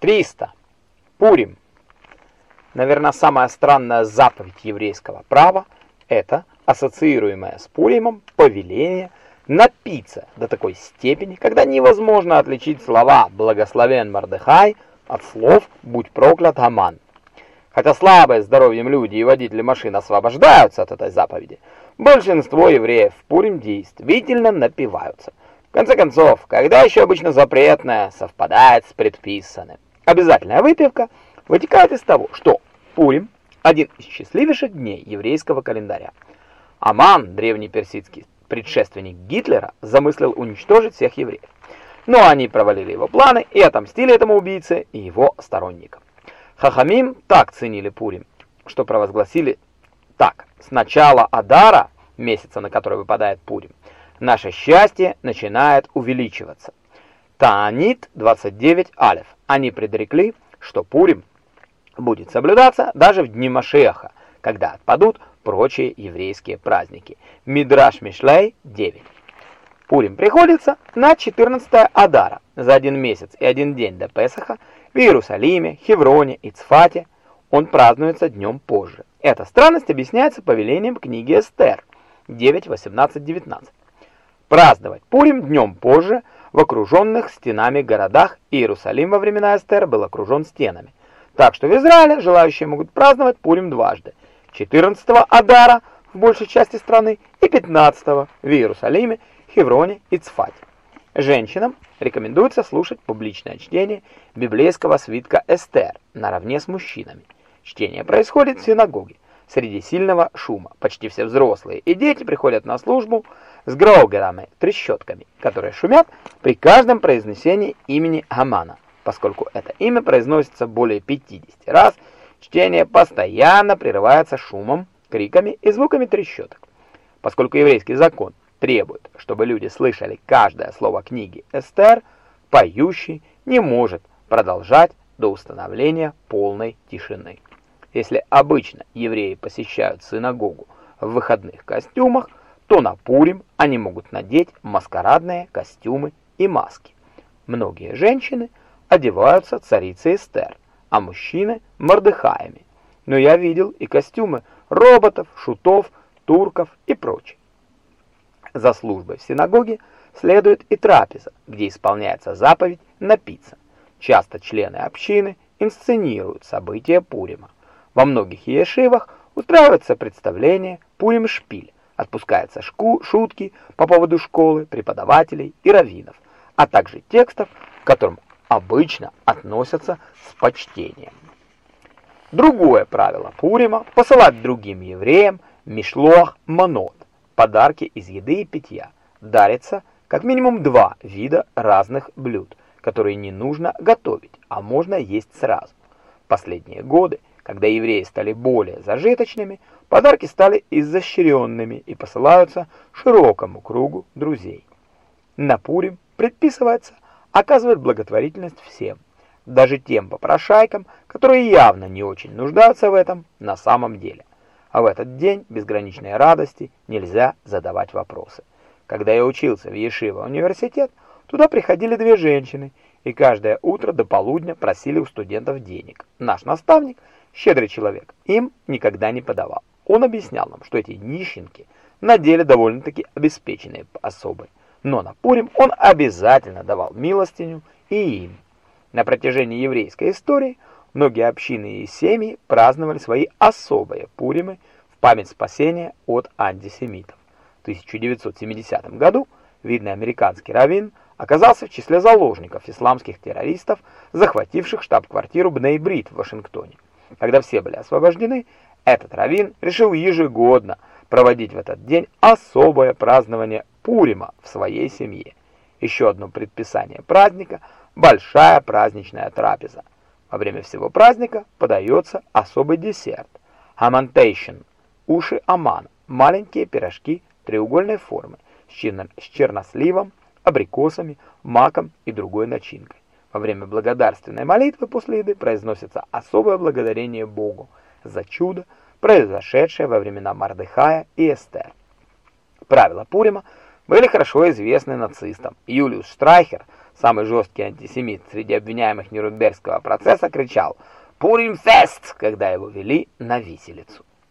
300. Пурим. Наверное, самая странная заповедь еврейского права – это ассоциируемое с Пуримом повеление напиться до такой степени, когда невозможно отличить слова «благословен Мордыхай» от слов «будь проклят Аман». Хотя слабые здоровьем люди и водители машин освобождаются от этой заповеди, большинство евреев в Пурим действительно напиваются. В конце концов, когда еще обычно запретное совпадает с предписанным? Обязательная выпивка вытекает из того, что Пурим – один из счастливейших дней еврейского календаря. Аман, древний персидский предшественник Гитлера, замыслил уничтожить всех евреев. Но они провалили его планы и отомстили этому убийце и его сторонникам. Хахамим так ценили Пурим, что провозгласили так. С начала Адара, месяца, на который выпадает Пурим, наше счастье начинает увеличиваться. Таанит 29 алев. Они предрекли, что Пурим будет соблюдаться даже в дни Машеха, когда отпадут прочие еврейские праздники. Мидраш Мишлей 9. Пурим приходится на 14 Адара, за один месяц и один день до Песаха, в Иерусалиме, Хевроне и Цфате. Он празднуется днем позже. Эта странность объясняется повелением книги Эстер 9, 18, 19. Праздновать Пурим днем позже – в окруженных стенами городах Иерусалим во времена Эстер был окружен стенами. Так что в Израиле желающие могут праздновать Пурим дважды. 14-го Адара в большей части страны и 15-го в Иерусалиме, Хевроне и Цфате. Женщинам рекомендуется слушать публичное чтение библейского свитка Эстер наравне с мужчинами. Чтение происходит в синагоге среди сильного шума. Почти все взрослые и дети приходят на службу с гроугерами, трещотками, которые шумят при каждом произнесении имени Хамана. Поскольку это имя произносится более 50 раз, чтение постоянно прерывается шумом, криками и звуками трещоток. Поскольку еврейский закон требует, чтобы люди слышали каждое слово книги Эстер, поющий не может продолжать до установления полной тишины. Если обычно евреи посещают синагогу в выходных костюмах, то на Пурим они могут надеть маскарадные костюмы и маски. Многие женщины одеваются царицей Эстер, а мужчины – Мордыхаями. Но я видел и костюмы роботов, шутов, турков и прочее. За службой в синагоге следует и трапеза, где исполняется заповедь напиться. Часто члены общины инсценируют события Пурима. Во многих ешивах устраивается представление Пурим-шпиль, отпускаются шку шутки по поводу школы, преподавателей и раввинов, а также текстов, к которым обычно относятся с почтением. Другое правило Пурима – посылать другим евреям мишлох манот, подарки из еды и питья. Дарится как минимум два вида разных блюд, которые не нужно готовить, а можно есть сразу. Последние годы когда евреи стали более зажиточными, подарки стали изощренными и посылаются широкому кругу друзей. На Пурим предписывается оказывать благотворительность всем, даже тем попрошайкам, которые явно не очень нуждаются в этом на самом деле. А в этот день безграничной радости нельзя задавать вопросы. Когда я учился в Ешива университет, туда приходили две женщины, и каждое утро до полудня просили у студентов денег. Наш наставник – щедрый человек, им никогда не подавал. Он объяснял нам, что эти нищенки на деле довольно-таки обеспеченные особы, но на Пурим он обязательно давал милостиню и им. На протяжении еврейской истории многие общины и семьи праздновали свои особые Пуримы в память спасения от антисемитов. В 1970 году видный американский раввин оказался в числе заложников исламских террористов, захвативших штаб-квартиру Бней-Брит в Вашингтоне. Когда все были освобождены, этот раввин решил ежегодно проводить в этот день особое празднование Пурима в своей семье. Еще одно предписание праздника – большая праздничная трапеза. Во время всего праздника подается особый десерт – амантейшн – уши амана, маленькие пирожки треугольной формы с черносливом, абрикосами, маком и другой начинкой. Во время благодарственной молитвы после еды произносится особое благодарение Богу за чудо, произошедшее во времена Мардыхая и Эстер. Правила Пурима были хорошо известны нацистам. Юлиус Штрайхер самый жесткий антисемит среди обвиняемых Нюрнбергского процесса, кричал «Пурим фест!», когда его вели на виселицу.